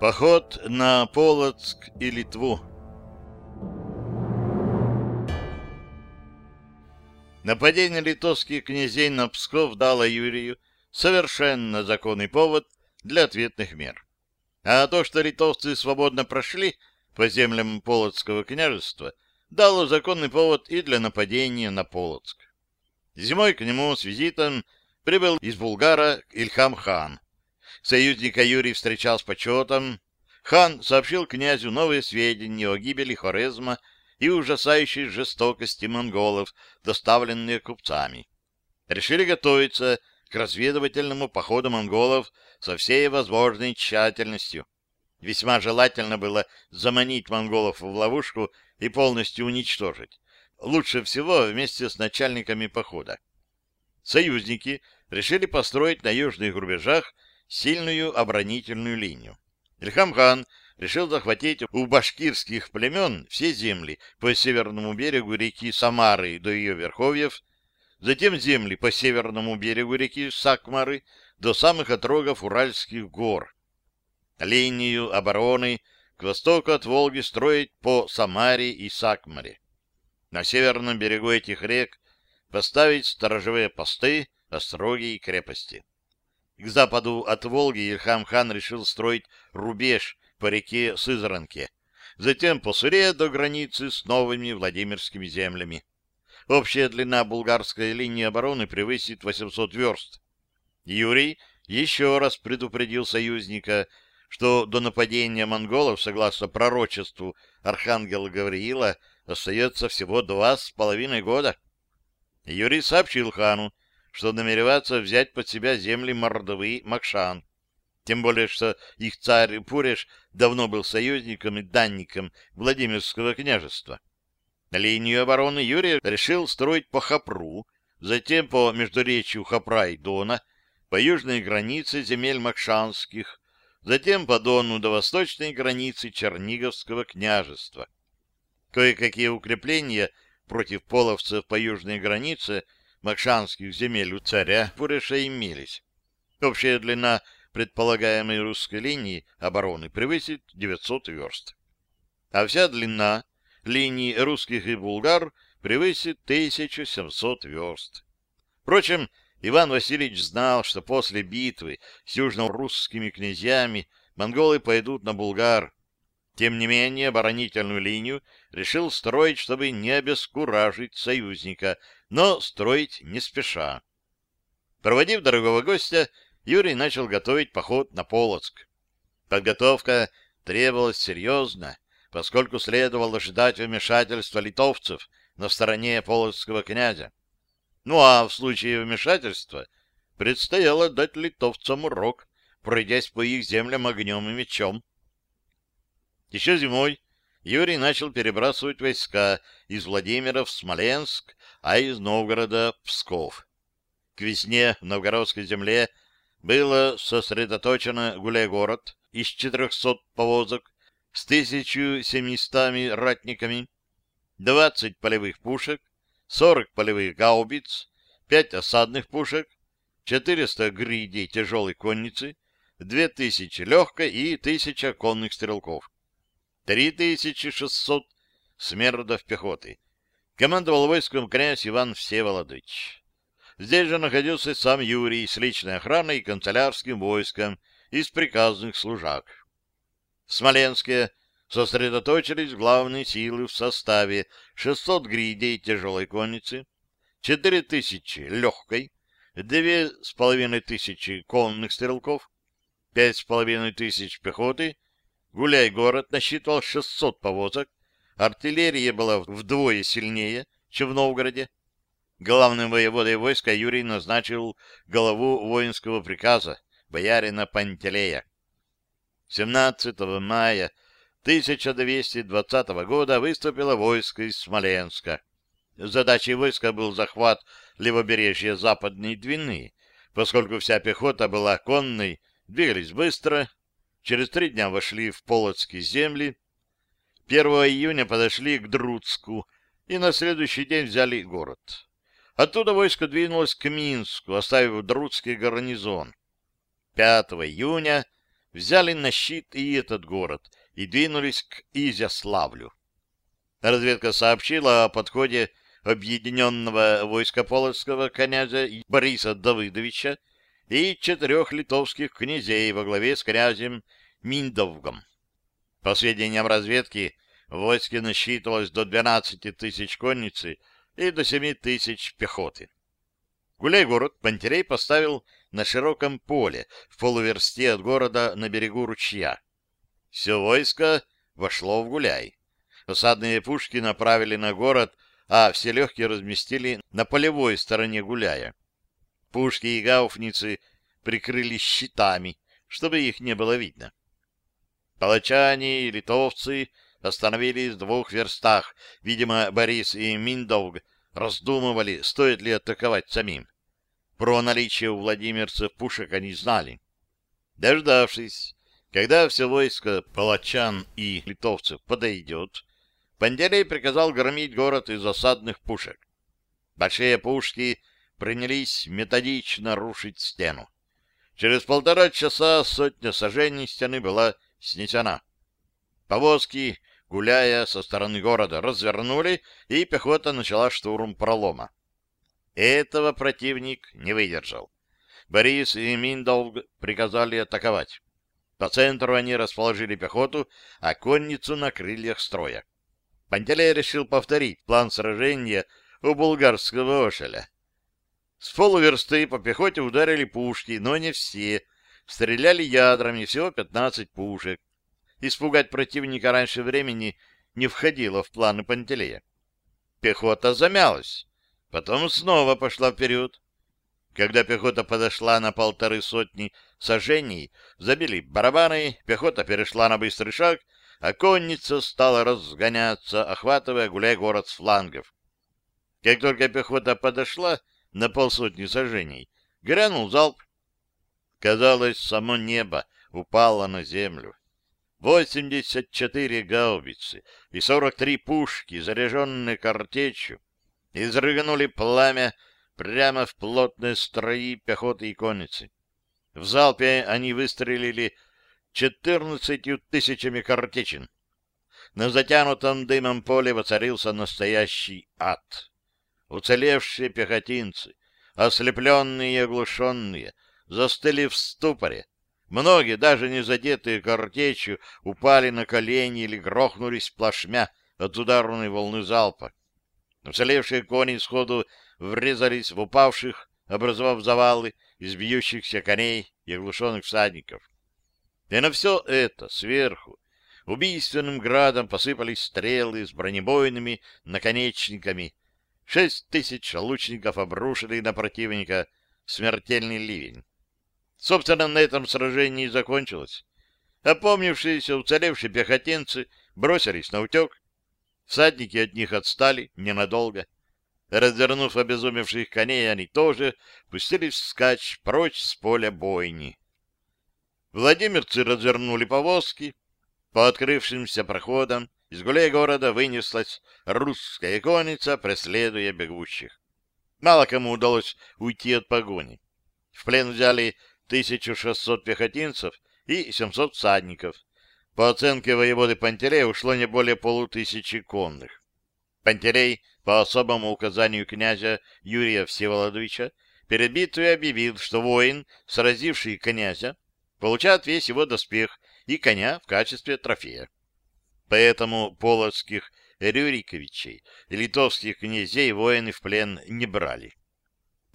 Поход на Полоцк и Литву Нападение литовских князей на Псков дало Юрию совершенно законный повод для ответных мер. А то, что литовцы свободно прошли по землям Полоцкого княжества, дало законный повод и для нападения на Полоцк. Зимой к нему с визитом прибыл из Булгара Ильхам-хан. Союзника Юрий встречал с почетом. Хан сообщил князю новые сведения о гибели Хорезма и ужасающей жестокости монголов, доставленные купцами. Решили готовиться к разведывательному походу монголов со всей возможной тщательностью. Весьма желательно было заманить монголов в ловушку и полностью уничтожить. Лучше всего вместе с начальниками похода. Союзники решили построить на южных рубежах сильную оборонительную линию. Ильхам-хан решил захватить у башкирских племен все земли по северному берегу реки Самары до ее верховьев, затем земли по северному берегу реки Сакмары до самых отрогов Уральских гор. Линию обороны к востоку от Волги строить по Самаре и Сакмаре. На северном берегу этих рек поставить сторожевые посты, остроги и крепости. К западу от Волги Ильхам-хан решил строить рубеж по реке Сызранке, затем по Суре до границы с новыми Владимирскими землями. Общая длина булгарской линии обороны превысит 800 верст. Юрий еще раз предупредил союзника, что до нападения монголов, согласно пророчеству архангела Гавриила, остается всего два с половиной года. Юрий сообщил хану, что намеревается взять под себя земли Мордовы Макшан. Тем более, что их царь Пуреш давно был союзником и данником Владимирского княжества. Линию обороны Юрий решил строить по Хапру, затем по междуречью Хапра и Дона, по южной границе земель Макшанских, затем по Дону до восточной границы Черниговского княжества. Кое-какие укрепления против половцев по южной границе Макшанских земель у царя Пуреша имелись. Общая длина предполагаемой русской линии обороны превысит 900 верст. А вся длина линий русских и булгар превысит 1700 верст. Впрочем, Иван Васильевич знал, что после битвы с южно-русскими князьями монголы пойдут на Булгар. Тем не менее, оборонительную линию решил строить, чтобы не обескуражить союзника, но строить не спеша. Проводив дорогого гостя, Юрий начал готовить поход на Полоцк. Подготовка требовалась серьезно, поскольку следовало ждать вмешательства литовцев на стороне полоцкого князя. Ну а в случае вмешательства предстояло дать литовцам урок, пройдясь по их землям огнем и мечом. Еще зимой Юрий начал перебрасывать войска из Владимира в Смоленск, а из Новгорода Псков. К весне в новгородской земле было сосредоточено гуляй-город из 400 повозок с 1700 ратниками, 20 полевых пушек, 40 полевых гаубиц, 5 осадных пушек, 400 гридей тяжелой конницы, 2000 легкой и 1000 конных стрелков, 3600 смердов пехоты. Командовал войском князь Иван Всеволодович. Здесь же находился сам Юрий с личной охраной и канцелярским войском из приказных служак. В Смоленске сосредоточились главные силы в составе 600 гридей тяжелой конницы, 4000 легкой, 2500 конных стрелков, 5500 пехоты, Гуляй-город насчитывал 600 повозок, артиллерия была вдвое сильнее, чем в Новгороде, Главным воеводой войска Юрий назначил главу воинского приказа, боярина Пантелея. 17 мая 1220 года выступило войско из Смоленска. Задачей войска был захват левобережья Западной Двины, поскольку вся пехота была конной, двигались быстро, через три дня вошли в Полоцкие земли, 1 июня подошли к Друцку и на следующий день взяли город Оттуда войско двинулось к Минску, оставив Друцкий гарнизон. 5 июня взяли на щит и этот город и двинулись к Изяславлю. Разведка сообщила о подходе объединенного войска полоцкого князя Бориса Давыдовича и четырех литовских князей во главе с князем Миндовгом. По сведениям разведки, в войске насчитывалось до 12 тысяч конницы и до 7 тысяч пехоты. Гуляй-город Пантерей поставил на широком поле в полуверсте от города на берегу ручья. Все войско вошло в Гуляй. Осадные пушки направили на город, а все легкие разместили на полевой стороне Гуляя. Пушки и гауфницы прикрылись щитами, чтобы их не было видно. Палачане и литовцы остановились в двух верстах. Видимо, Борис и Миндовг раздумывали, стоит ли атаковать самим. Про наличие у владимирцев пушек они знали. Дождавшись, когда все войско палачан и литовцев подойдет, Панделей приказал громить город из осадных пушек. Большие пушки принялись методично рушить стену. Через полтора часа сотня сожжений стены была снесена. Повозки, гуляя со стороны города, развернули, и пехота начала штурм пролома. Этого противник не выдержал. Борис и Миндолг приказали атаковать. По центру они расположили пехоту, а конницу на крыльях строя. Пантелей решил повторить план сражения у булгарского Ошеля. С полуверсты по пехоте ударили пушки, но не все. Стреляли ядрами, всего 15 пушек. Испугать противника раньше времени не входило в планы Пантелея. Пехота замялась, потом снова пошла вперед. Когда пехота подошла на полторы сотни сажений, забили барабаны, пехота перешла на быстрый шаг, а конница стала разгоняться, охватывая гуляй-город с флангов. Как только пехота подошла, на полсотни сажений, грянул залп. Казалось, само небо упало на землю. 84 гаубицы и 43 пушки, заряженные картечью, изрыгнули пламя прямо в плотные строи пехоты и конницы. В залпе они выстрелили 14 тысячами картечин. На затянутом дымом поле воцарился настоящий ад. Уцелевшие пехотинцы, ослепленные и оглушенные, застыли в ступоре. Многие, даже не задетые картечью, упали на колени или грохнулись плашмя от ударной волны залпа. Уцелевшие кони сходу врезались в упавших, образовав завалы из бьющихся коней и оглушенных всадников. И на все это сверху убийственным градом посыпались стрелы с бронебойными наконечниками, Шесть тысяч лучников обрушили на противника смертельный ливень. Собственно, на этом сражение и закончилось. Опомнившиеся уцелевшие пехотинцы бросились на утек. Всадники от них отстали ненадолго. Развернув обезумевших коней, они тоже пустились вскачь прочь с поля бойни. Владимирцы развернули повозки. По открывшимся проходам из гулей города вынеслась русская конница, преследуя бегущих. Мало кому удалось уйти от погони. В плен взяли 1600 пехотинцев и 700 всадников. По оценке воеводы Пантерея ушло не более полутысячи конных. Пантерей, по особому указанию князя Юрия Всеволодовича, перед битвой объявил, что воин, сразивший князя, получает весь его доспех и коня в качестве трофея. Поэтому полоцких Рюриковичей и литовских князей воины в плен не брали.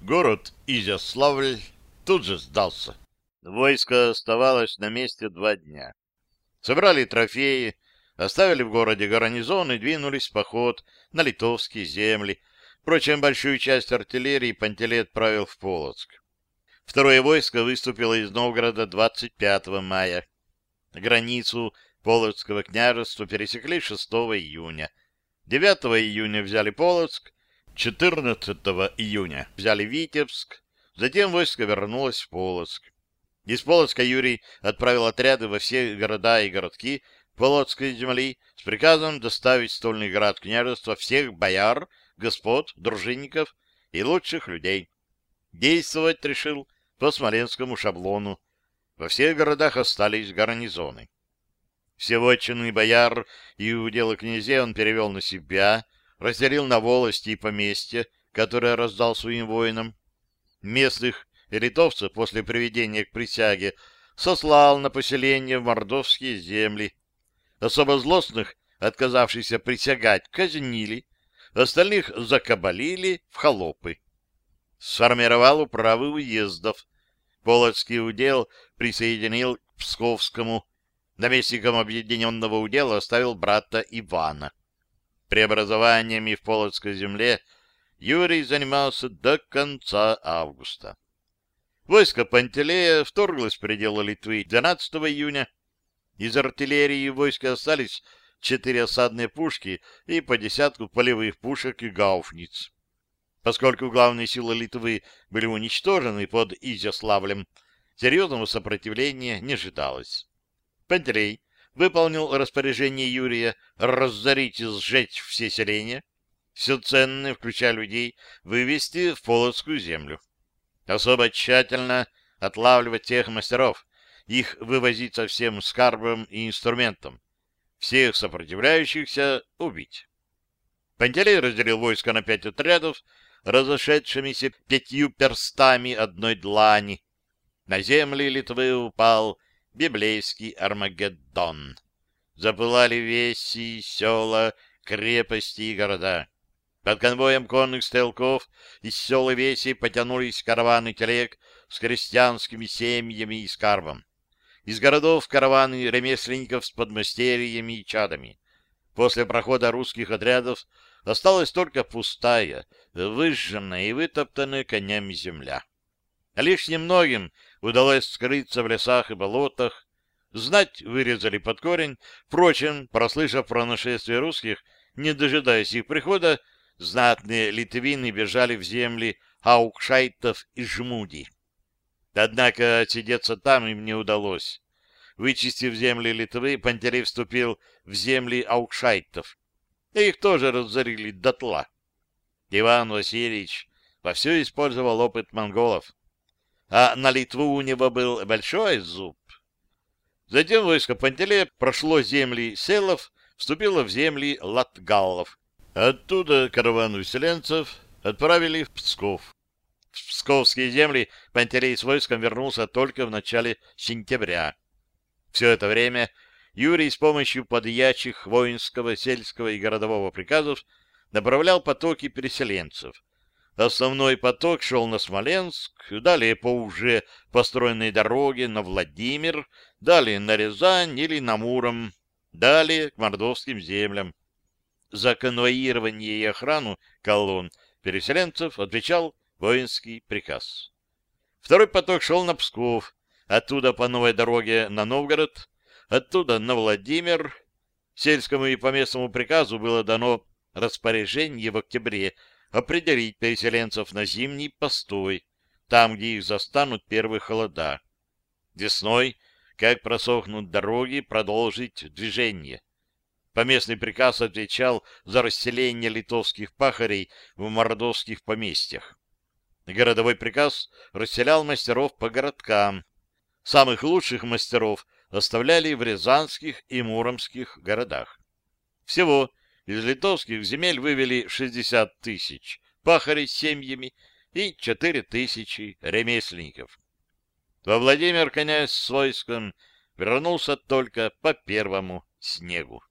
Город Изяславль тут же сдался. Войско оставалось на месте два дня. Собрали трофеи, оставили в городе гарнизон и двинулись в поход на литовские земли. Впрочем, большую часть артиллерии Пантелей отправил в Полоцк. Второе войско выступило из Новгорода 25 мая. Границу Полоцкого княжества пересекли 6 июня. 9 июня взяли Полоцк, 14 июня взяли Витебск, затем войско вернулось в Полоцк. Из Полоцка Юрий отправил отряды во все города и городки Полоцкой земли с приказом доставить в стольный град княжества всех бояр, господ, дружинников и лучших людей. Действовать решил по смоленскому шаблону. Во всех городах остались гарнизоны. Все вотчины бояр и уделы князей он перевел на себя, разделил на волости и поместья, которые раздал своим воинам. Местных литовцев после приведения к присяге сослал на поселение в мордовские земли. Особо злостных, отказавшихся присягать, казнили, остальных закабалили в холопы. Сформировал управы уездов. Полоцкий удел присоединил к Псковскому. Наместником объединенного удела оставил брата Ивана. Преобразованиями в Полоцкой земле Юрий занимался до конца августа. Войско Пантелея вторглось в пределы Литвы 12 июня. Из артиллерии войска остались четыре осадные пушки и по десятку полевых пушек и гауфниц. Поскольку главные силы Литвы были уничтожены под Изяславлем, серьезного сопротивления не ожидалось. Пантелей выполнил распоряжение Юрия разорить и сжечь все селения, все ценное, включая людей, вывести в Полоцкую землю. Особо тщательно отлавливать тех мастеров, их вывозить со всем скарбом и инструментом, всех сопротивляющихся убить. Пантелей разделил войско на пять отрядов, разошедшимися пятью перстами одной длани. На земли Литвы упал библейский Армагеддон. Запылали веси, села, крепости и города. Под конвоем конных стрелков из сел и весей потянулись караваны телег с крестьянскими семьями и скарбом. Из городов караваны ремесленников с подмастерьями и чадами. После прохода русских отрядов осталась только пустая, выжженная и вытоптанная конями земля. Лишь немногим удалось скрыться в лесах и болотах, знать вырезали под корень. Впрочем, прослышав про нашествие русских, не дожидаясь их прихода, знатные литвины бежали в земли аукшайтов и жмуди. Однако отсидеться там им не удалось. Вычистив земли Литвы, Пантелей вступил в земли аукшайтов. И их тоже разорили дотла. Иван Васильевич вовсю использовал опыт монголов. А на Литву у него был большой зуб. Затем войско Пантелея прошло земли селов, вступило в земли латгаллов, Оттуда караван выселенцев отправили в Псков. В псковские земли Пантелей с войском вернулся только в начале сентября. Все это время Юрий с помощью подьячих воинского, сельского и городового приказов направлял потоки переселенцев. Основной поток шел на Смоленск, далее по уже построенной дороге на Владимир, далее на Рязань или на Муром, далее к мордовским землям. За конвоирование и охрану колонн переселенцев отвечал воинский приказ. Второй поток шел на Псков, оттуда по новой дороге на Новгород, оттуда на Владимир. Сельскому и поместному приказу было дано распоряжение в октябре определить переселенцев на зимний постой, там, где их застанут первые холода. Весной, как просохнут дороги, продолжить движение. Поместный приказ отвечал за расселение литовских пахарей в мордовских поместьях. Городовой приказ расселял мастеров по городкам. Самых лучших мастеров оставляли в рязанских и муромских городах. Всего из литовских земель вывели 60 тысяч пахарей с семьями и 4 тысячи ремесленников. Во Владимир князь с войском вернулся только по первому снегу.